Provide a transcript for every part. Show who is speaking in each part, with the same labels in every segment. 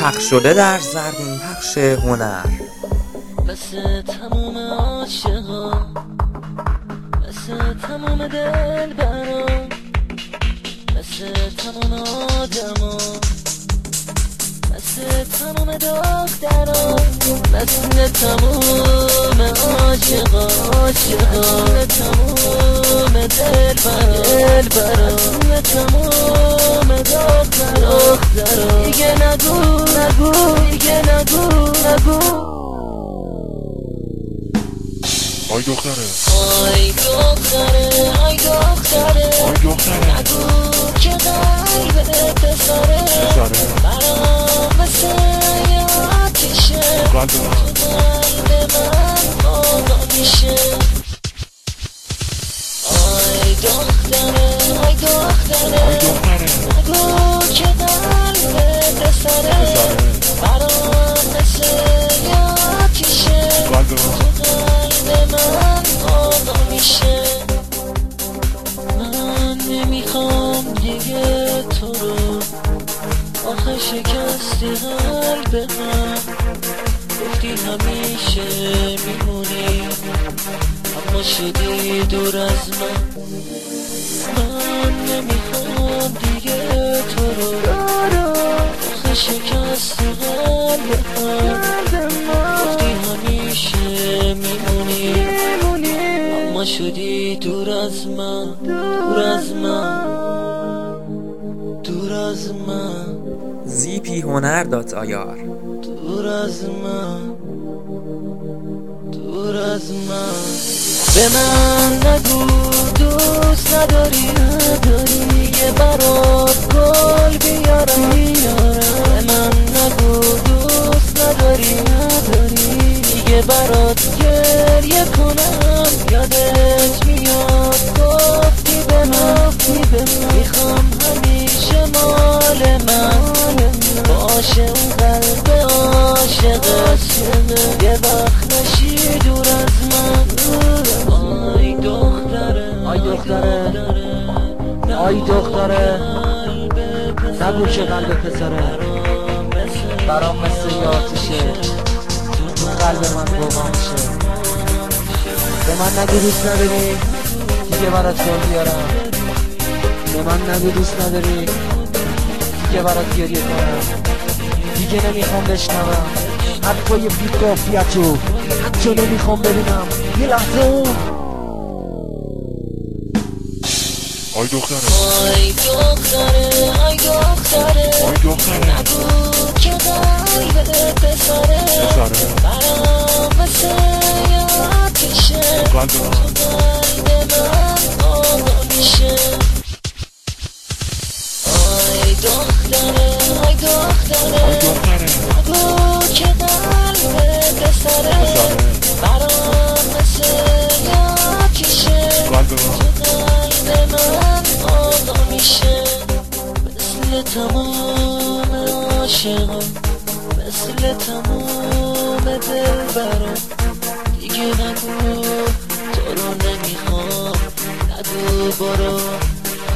Speaker 1: پخش شده در زرین پخش هنر.
Speaker 2: مثل تموم عاشقا مثل تموم دل برام مثل تموم آدما مثل تموم دخترا مثل تموم عاشقا عاشقا مثل تموم دل برام مثل تموم
Speaker 3: آی دختره.
Speaker 2: آی دختره آی دختره.
Speaker 3: آی دختره.
Speaker 2: نگو که قلبت پسره.
Speaker 3: پسره.
Speaker 2: برام مثل یه آتیشه
Speaker 3: قلب من.
Speaker 2: شکستی قلب من. گفتی همیشه میمونی. اما شدی دور از من. من نمی‌خوام دیگه تو رو. آخه شکستی قلب من. گفتی همیشه میمونی. اما شدی دور از من. دور از من. دور از من.
Speaker 1: زیپی هنر دات آیار.
Speaker 2: دور از من دور از من. به من نگو دوست نداری نداری یه برات گل. یه وقت نشی دور از من آی دختره
Speaker 4: آی دختره آی دختره نگو که قلب پسره برام مثل یه آتیشه تو قلب من گواه میشه به من نگو دوست نداری دیگه برات گل بیارم به من نگو دوست نداری دیگه برات گریه کنم. دیگه نمی‌خوام بشنوم. حرفای بیکافیتو حتی نمی‌خوام ببینم. یه لحظه. اون
Speaker 3: آی دختره.
Speaker 2: آی دختره آی دختره. تمام عاشقا مثل تمام دلبرا. دیگه نگو تو رو نمی‌خوام. نگو برو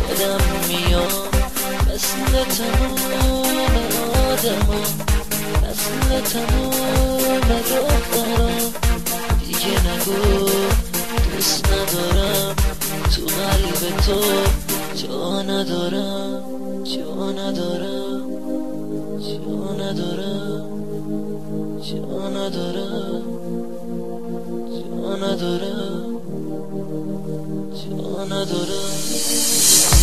Speaker 2: خودم میام. مثل تمام آدما مثل تمام دخترا دیگه نگو دوست ندارم. تو قلب تو جا ندارم جا ندارم. جا ندارم؟ ندارم؟ ندارم؟ ندارم؟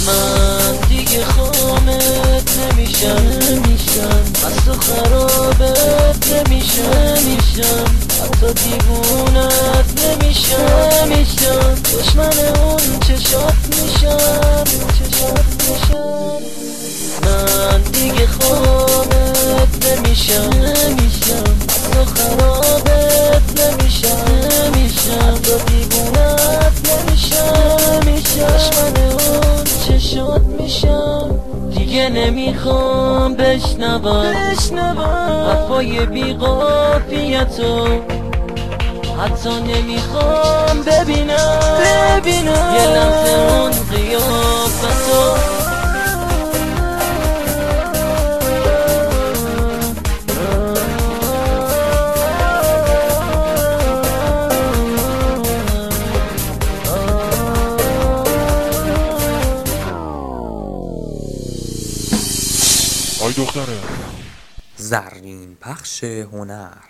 Speaker 2: من دیگه خامت نمیشم نمیشم. از خرابت نمیشم حتی دیوونت نمیشم نمیشم. دشمن اون چشات میشم چشات میشم. من دیگه خامت دشمن اون چشات میشم. دیگه نمی‌خوام بشنوم. حرفای بیقافیتو حتی نمی‌خوام ببینم. ببینم. یه لحظه اون قیافتو
Speaker 3: دختره.
Speaker 1: زرین پخش هنر.